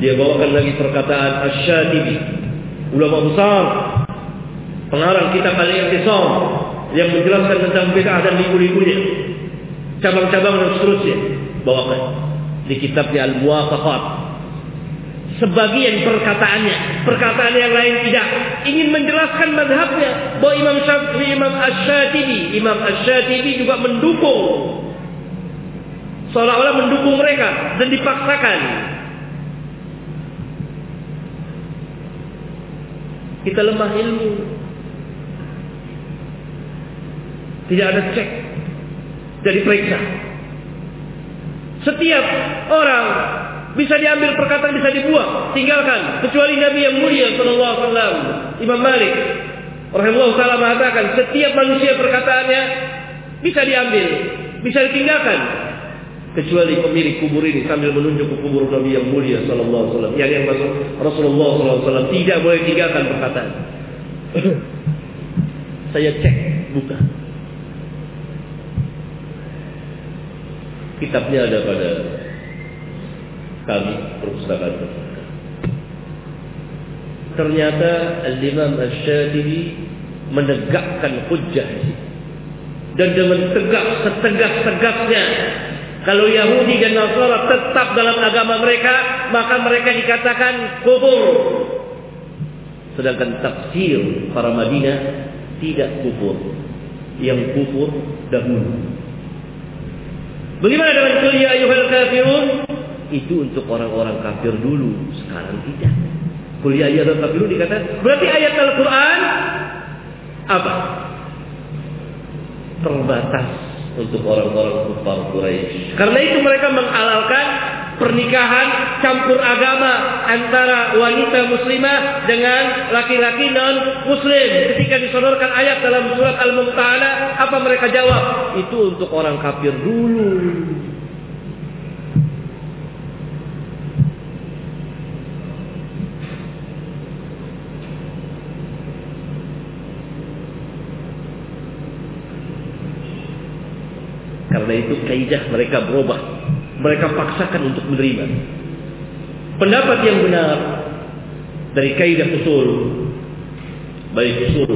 Dia bawakan lagi perkataan Asy-Syatibi, ulama besar, pengarang kitab Al-I'tisam yang menjelaskan tentang bid'ah dan liku-likunya, cabang-cabang dan seterusnya. Bawakan di kitabnya Al-Muwafaqat. Sebagian perkataannya, perkataan yang lain tidak ingin menjelaskan mazhabnya bahwa Imam Syafi'i, Imam Asy-Syatibi, Imam Asy-Syatibi juga mendukung seolah-olah mendukung mereka dan dipaksakan Kita lemah ilmu. Tidak ada cek. Jadi periksa. Setiap orang bisa diambil perkataan bisa dibuang, tinggalkan kecuali Nabi yang mulia sallallahu alaihi wasallam. Imam Malik rahimahullah taala mengatakan setiap manusia perkataannya bisa diambil, bisa ditinggalkan kecuali pemilik kubur ini sambil menunjuk ke kubur Nabi yang mulia sallallahu alaihi wasallam. Yang yang masuk Rasulullah sallallahu alaihi wasallam tidak boleh tinggalkan perkataan. <coughs> Saya cek buka. Kitabnya ada pada kami perpustakaan ternyata Al-Imam Asy-Syatibi menegakkan hujjah dan dengan tegak setegak-tegaknya kalau Yahudi dan Nasara tetap dalam agama mereka, maka mereka dikatakan kufur. Sedangkan tafsir para Madinah tidak kufur. Yang kufur dahulu. Bagaimana dengan kuliah ayuhal kafirun? Itu untuk orang-orang kafir dulu, sekarang tidak. Kuliah ayuhal kafirun dikatakan, berarti ayat Al-Quran apa? Terbatas untuk orang-orang kufar Quraisy. Karena itu mereka menghalalkan pernikahan campur agama antara wanita muslimah dengan laki-laki non muslim. Ketika disodorkan ayat dalam surat Al-Mumtahanah, apa mereka jawab? Itu untuk orang kafir dulu. Karena itu kaidah mereka berubah. Mereka paksakan untuk menerima. Pendapat yang benar dari kaidah usul baik usul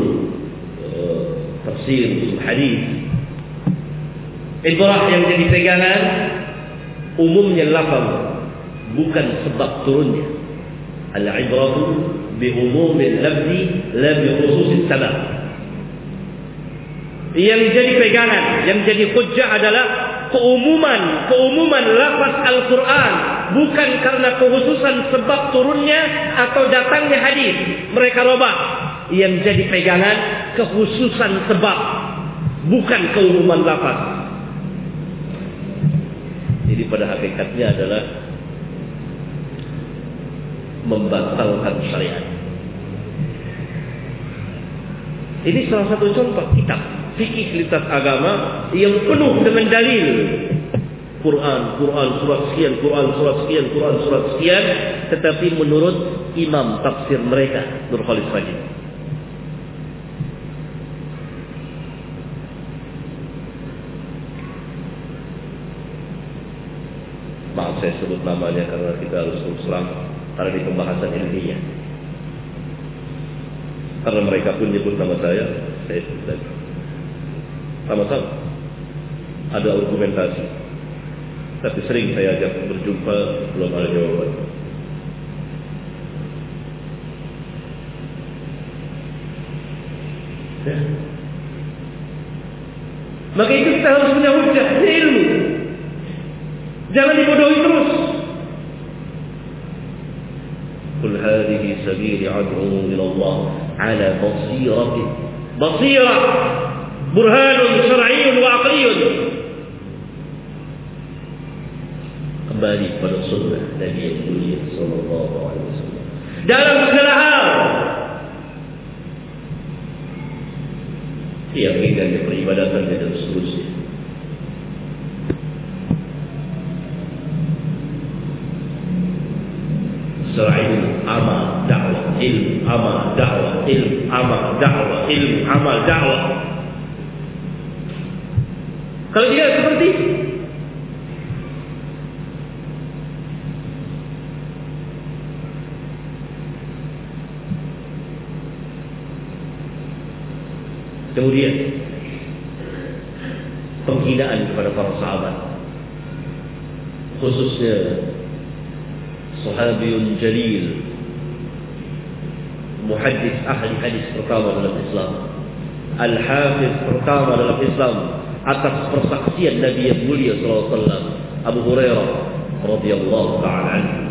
uh, tafsir usul hadis ibrah yang jadi pegangan umumnya lafaz bukan sebab turunnya al-ibratu bi umumil lafzi la bi khususis sabab yang jadi pegangan, yang jadi hujjah adalah keumuman, keumuman lafaz Al-Quran. Bukan karena kekhususan sebab turunnya atau datangnya hadis. Mereka robah. Yang jadi pegangan kekhususan sebab. Bukan keumuman lafaz. Jadi pada hakikatnya adalah membatalkan syariat. Ini salah satu contoh kitab fikih lintas agama yang penuh dengan dalil. Quran, Quran surat sekian, Quran surat sekian, Quran surat sekian, tetapi menurut imam tafsir mereka, Nur Khalid Fajid. Maaf saya sebut namanya karena kita harus terang karena di pembahasan ilmiah. Karena mereka pun nyebut nama saya, saya sebut lagi. Sama-sama. Ada argumentasi. Tapi sering saya ajak berjumpa, belum ada jawaban. Ya. Maka itu kita harus punya hujah, punya ilmu. Jangan dibodohi terus. Qul hadhihi sabili ad'u ila Allah ala basiratin. Basirah syar'iyyun wa aqliyyun kembali pada sunnah Nabi yang mulia sallallahu alaihi wasallam dalam segala hal keyakinan, peribadatan dan seterusnya. Selain amal, dakwah, ilmu, amal, dakwah, ilmu, amal, dakwah, ilmu, amal, dakwah. Kalau dia seperti itu, Kemudian penghinaan kepada para sahabat khususnya sahabiyun jalil muhaddis ahli hadis pertama dalam Islam al-hafiz pertama dalam Islam atas persaksian Nabi yang mulia sallallahu alaihi wasallam Abu Hurairah radhiyallahu taala anhu